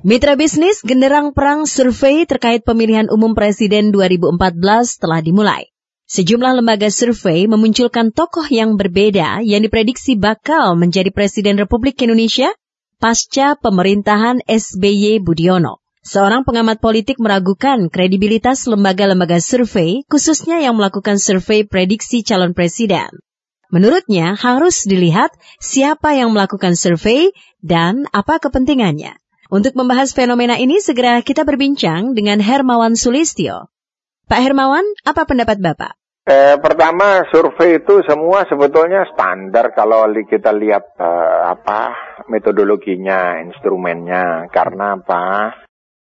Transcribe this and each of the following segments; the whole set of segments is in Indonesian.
Mitra bisnis genderang perang survei terkait pemilihan umum presiden 2014 telah dimulai. Sejumlah lembaga survei memunculkan tokoh yang berbeda yang diprediksi bakal menjadi Presiden Republik Indonesia pasca pemerintahan SBY Budiono. Seorang pengamat politik meragukan kredibilitas lembaga-lembaga survei, khususnya yang melakukan survei prediksi calon presiden. Menurutnya, harus dilihat siapa yang melakukan survei dan apa kepentingannya. Untuk membahas fenomena ini, segera kita berbincang dengan Hermawan Sulistyo. Pak Hermawan, apa pendapat Bapak? Eh, pertama, survei itu semua sebetulnya standar kalau kita lihat eh, apa metodologinya, instrumennya. Karena apa?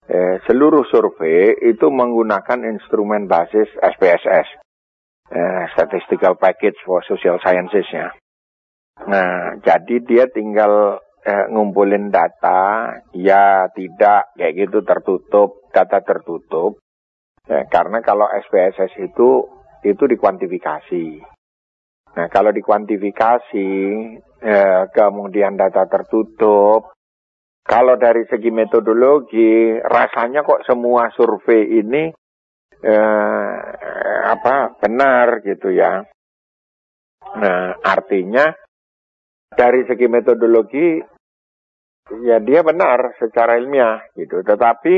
Eh, seluruh survei itu menggunakan instrumen basis SPSS, eh, Statistical Package for Social Sciences ya. Nah, jadi dia tinggal eh, ngumpulin data, ya tidak kayak gitu tertutup, data tertutup. Ya, karena kalau SPSS itu itu dikuantifikasi. Nah, kalau dikuantifikasi, eh, kemudian data tertutup, kalau dari segi metodologi, rasanya kok semua survei ini eh, apa benar gitu ya. Nah, artinya dari segi metodologi ya dia benar secara ilmiah gitu. Tetapi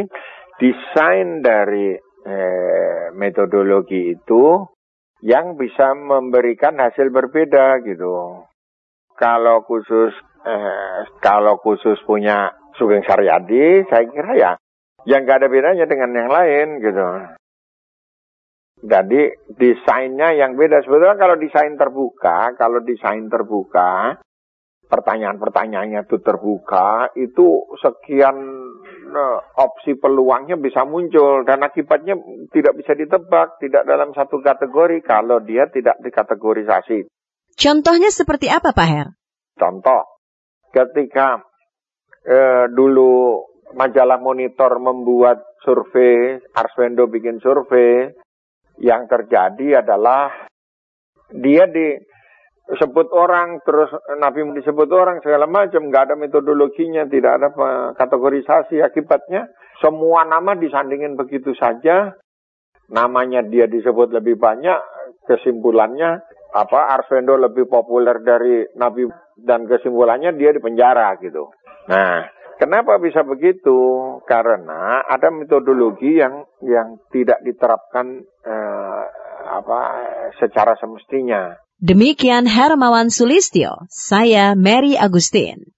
desain dari eh, metodologi itu yang bisa memberikan hasil berbeda gitu. Kalau khusus eh, kalau khusus punya Sugeng Saryadi saya kira ya yang gak ada bedanya dengan yang lain gitu. Jadi desainnya yang beda. Sebetulnya kalau desain terbuka kalau desain terbuka pertanyaan-pertanyaannya itu terbuka, itu sekian uh, opsi peluangnya bisa muncul dan akibatnya tidak bisa ditebak, tidak dalam satu kategori kalau dia tidak dikategorisasi. Contohnya seperti apa Pak Her? Contoh, ketika uh, dulu majalah Monitor membuat survei, Arswendo bikin survei, yang terjadi adalah dia di sebut orang terus Nabi disebut orang segala macam. Nggak ada metodologinya tidak ada kategorisasi akibatnya. Semua nama disandingin begitu saja. Namanya dia disebut lebih banyak kesimpulannya apa Arswendo lebih populer dari Nabi dan kesimpulannya dia di penjara gitu. Nah kenapa bisa begitu? Karena ada metodologi yang yang tidak diterapkan eh, apa secara semestinya Demikian Hermawan Sulistyo, saya Mary Agustin.